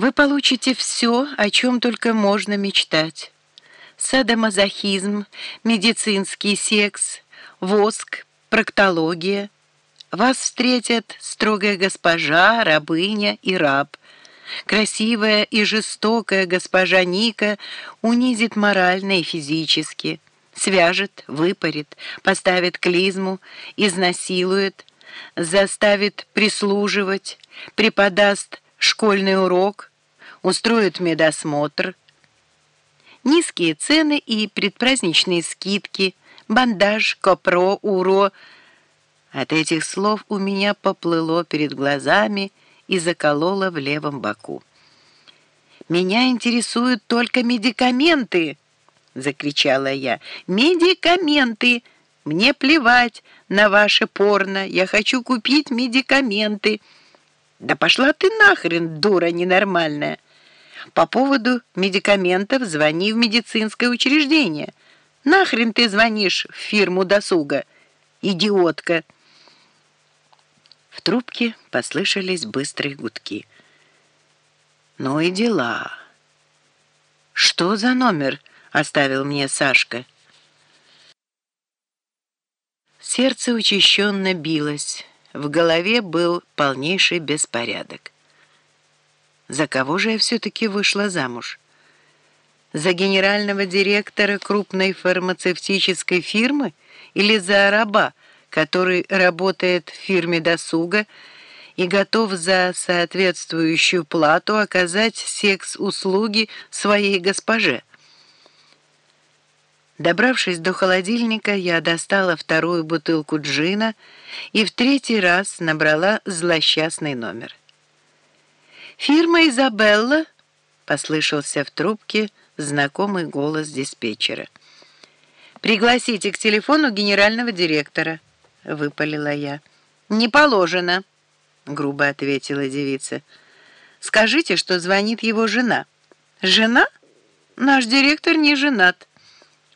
Вы получите все, о чем только можно мечтать. Садомазохизм, медицинский секс, воск, проктология. Вас встретят строгая госпожа, рабыня и раб. Красивая и жестокая госпожа Ника унизит морально и физически, свяжет, выпарит, поставит клизму, изнасилует, заставит прислуживать, преподаст школьный урок, устроит медосмотр. Низкие цены и предпраздничные скидки, бандаж, копро, уро. От этих слов у меня поплыло перед глазами и закололо в левом боку. «Меня интересуют только медикаменты!» — закричала я. «Медикаменты! Мне плевать на ваше порно! Я хочу купить медикаменты!» «Да пошла ты нахрен, дура ненормальная!» «По поводу медикаментов звони в медицинское учреждение. Нахрен ты звонишь в фирму досуга, идиотка!» В трубке послышались быстрые гудки. «Ну и дела!» «Что за номер?» — оставил мне Сашка. Сердце учащенно билось. В голове был полнейший беспорядок. За кого же я все-таки вышла замуж? За генерального директора крупной фармацевтической фирмы или за раба, который работает в фирме досуга и готов за соответствующую плату оказать секс-услуги своей госпоже? Добравшись до холодильника, я достала вторую бутылку джина и в третий раз набрала злосчастный номер. «Фирма «Изабелла», — послышался в трубке знакомый голос диспетчера. «Пригласите к телефону генерального директора», — выпалила я. «Не положено», — грубо ответила девица. «Скажите, что звонит его жена». «Жена? Наш директор не женат»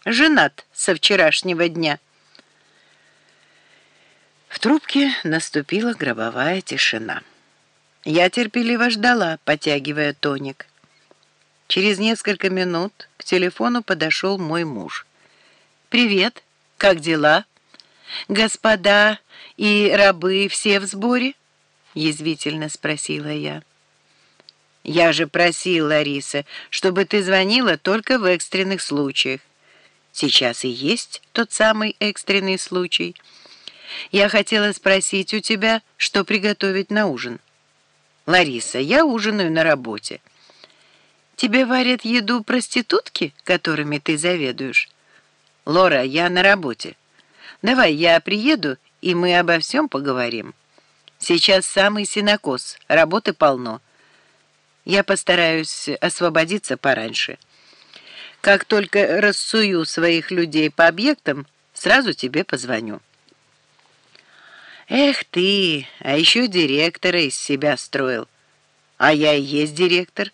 женат со вчерашнего дня. В трубке наступила гробовая тишина. Я терпеливо ждала, потягивая тоник. Через несколько минут к телефону подошел мой муж. «Привет, как дела? Господа и рабы все в сборе?» — язвительно спросила я. «Я же просил, Лариса, чтобы ты звонила только в экстренных случаях. Сейчас и есть тот самый экстренный случай. Я хотела спросить у тебя, что приготовить на ужин. Лариса, я ужинаю на работе. Тебе варят еду проститутки, которыми ты заведуешь? Лора, я на работе. Давай я приеду, и мы обо всем поговорим. Сейчас самый синокос, работы полно. Я постараюсь освободиться пораньше. Как только рассую своих людей по объектам, сразу тебе позвоню. Эх ты, а еще директора из себя строил. А я и есть директор,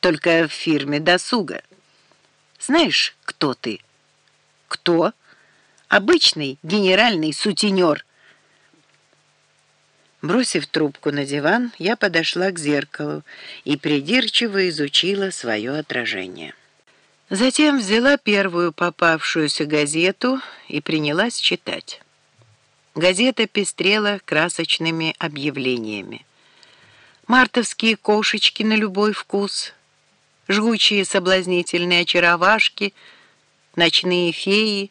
только в фирме досуга. Знаешь, кто ты? Кто? Обычный генеральный сутенер. Бросив трубку на диван, я подошла к зеркалу и придирчиво изучила свое отражение. Затем взяла первую попавшуюся газету и принялась читать. Газета пестрела красочными объявлениями. Мартовские кошечки на любой вкус, жгучие соблазнительные очаровашки, ночные феи.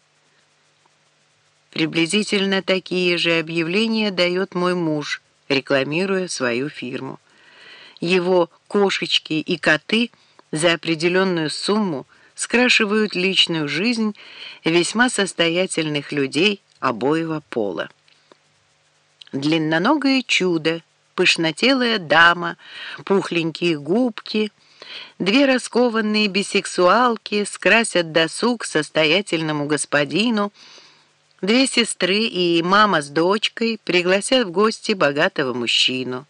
Приблизительно такие же объявления дает мой муж, рекламируя свою фирму. Его кошечки и коты за определенную сумму скрашивают личную жизнь весьма состоятельных людей обоего пола. Длинноногое чудо, пышнотелая дама, пухленькие губки, две раскованные бисексуалки скрасят досуг состоятельному господину, две сестры и мама с дочкой пригласят в гости богатого мужчину.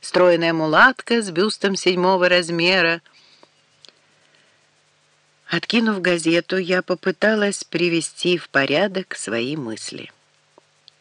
Стройная мулатка с бюстом седьмого размера, Откинув газету, я попыталась привести в порядок свои мысли.